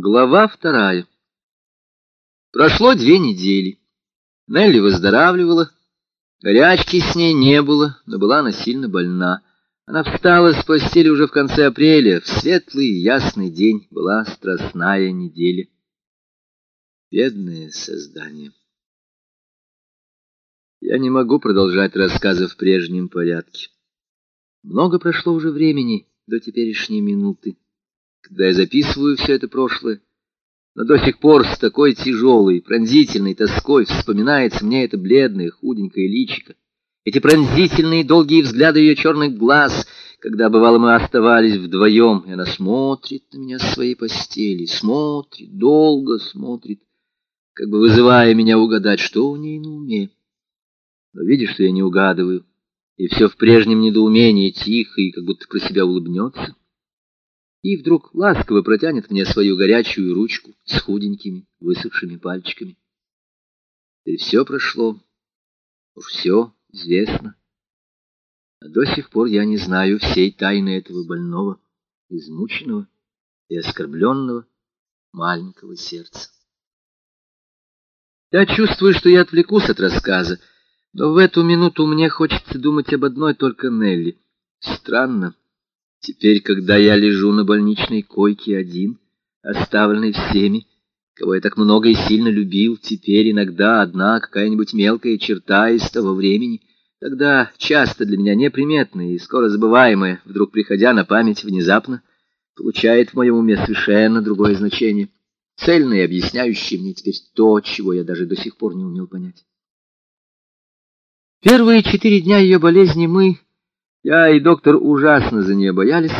Глава вторая. Прошло две недели. Нелли выздоравливала. Горячки с ней не было, но была она сильно больна. Она встала с постели уже в конце апреля. В светлый ясный день была страстная неделя. Бедное создание. Я не могу продолжать рассказы в прежнем порядке. Много прошло уже времени до теперешней минуты когда я записываю все это прошлое, но до сих пор с такой тяжелой, пронзительной тоской вспоминается мне это бледное, худенькое личико, эти пронзительные долгие взгляды ее черных глаз, когда, бывало, мы оставались вдвоем, и она смотрит на меня с своей постели, смотрит, долго смотрит, как бы вызывая меня угадать, что у ней на уме. Но видишь, что я не угадываю, и все в прежнем недоумении, тихо и как будто про себя улыбнется и вдруг ласково протянет мне свою горячую ручку с худенькими высохшими пальчиками. И все прошло, уж все известно. А до сих пор я не знаю всей тайны этого больного, измученного и оскорбленного маленького сердца. Я чувствую, что я отвлекусь от рассказа, но в эту минуту мне хочется думать об одной только Нелли. Странно. Теперь, когда я лежу на больничной койке один, оставленный всеми, кого я так много и сильно любил, теперь иногда одна какая-нибудь мелкая черта из того времени, тогда часто для меня неприметная и скоро забываемая, вдруг приходя на память внезапно, получает в моем уме совершенно другое значение, цельное и объясняющее мне теперь то, чего я даже до сих пор не умел понять. Первые четыре дня ее болезни мы я и доктор ужасно за нее боялись,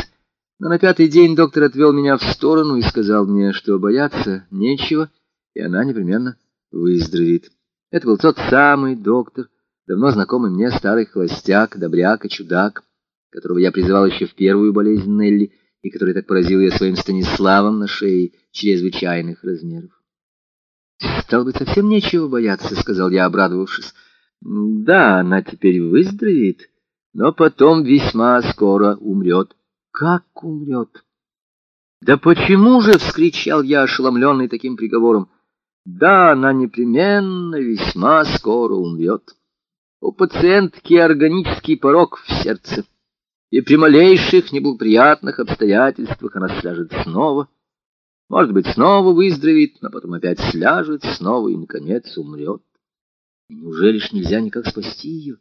но на пятый день доктор отвел меня в сторону и сказал мне, что бояться нечего, и она непременно выздоровеет. Это был тот самый доктор, давно знакомый мне старый холостяк, добряк и чудак, которого я призывал еще в первую болезнь Нелли, и который так поразил ее своим Станиславом на шее чрезвычайных размеров. «Стало быть, совсем нечего бояться», — сказал я, обрадовавшись. «Да, она теперь выздоровеет» но потом весьма скоро умрет. Как умрет? Да почему же, — вскричал я, ошеломленный таким приговором, — да, она непременно весьма скоро умрет. У пациентки органический порог в сердце, и при малейших неблагоприятных обстоятельствах она сляжет снова, может быть, снова выздоровеет, но потом опять сляжет снова и, наконец, умрет. И неужели ж нельзя никак спасти ее?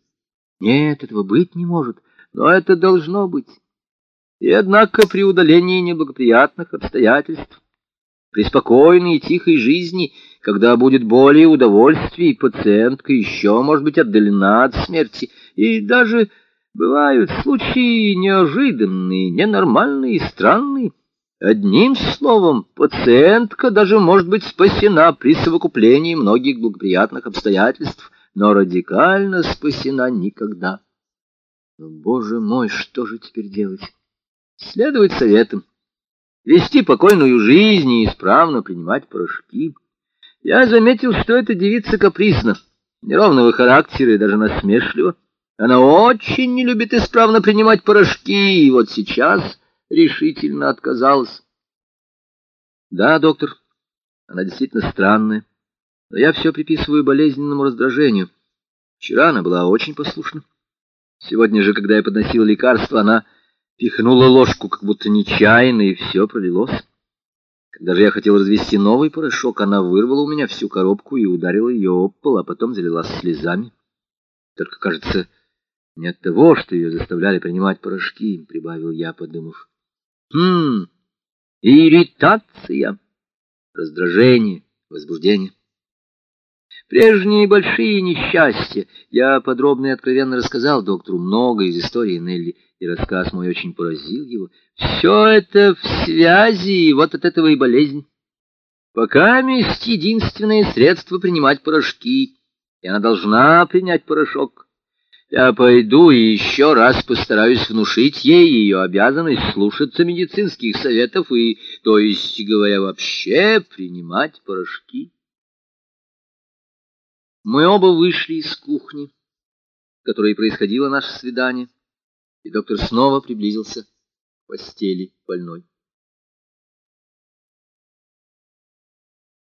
Нет, этого быть не может, но это должно быть. И однако при удалении неблагоприятных обстоятельств, при спокойной и тихой жизни, когда будет более удовольствий, пациентка еще может быть отдалена от смерти, и даже бывают случаи неожиданные, ненормальные странные. Одним словом, пациентка даже может быть спасена при совокуплении многих благоприятных обстоятельств, но радикально спасена никогда. Но, боже мой, что же теперь делать? Следовать советам, вести покойную жизнь и исправно принимать порошки. Я заметил, что эта девица капризна, неровного характера и даже насмешлива. Она очень не любит исправно принимать порошки, и вот сейчас решительно отказалась. Да, доктор, она действительно странная. Но я все приписываю болезненному раздражению. Вчера она была очень послушна. Сегодня же, когда я подносил лекарство, она пихнула ложку, как будто нечаянно, и все пролилось. Когда же я хотел развести новый порошок, она вырвала у меня всю коробку и ударила ее об пол, а потом залилась слезами. Только, кажется, не от того, что ее заставляли принимать порошки, — прибавил я, подумав. Хм, ирритация, раздражение, возбуждение. Прежние большие несчастья. Я подробно и откровенно рассказал доктору много из истории Нелли, и рассказ мой очень поразил его. Все это в связи, вот от этого и болезнь. Пока есть единственное средство принимать порошки, и она должна принять порошок. Я пойду и еще раз постараюсь внушить ей ее обязанность слушаться медицинских советов и, то есть, говоря вообще, принимать порошки. Мы оба вышли из кухни, в которой происходило наше свидание, и доктор снова приблизился к постели больной.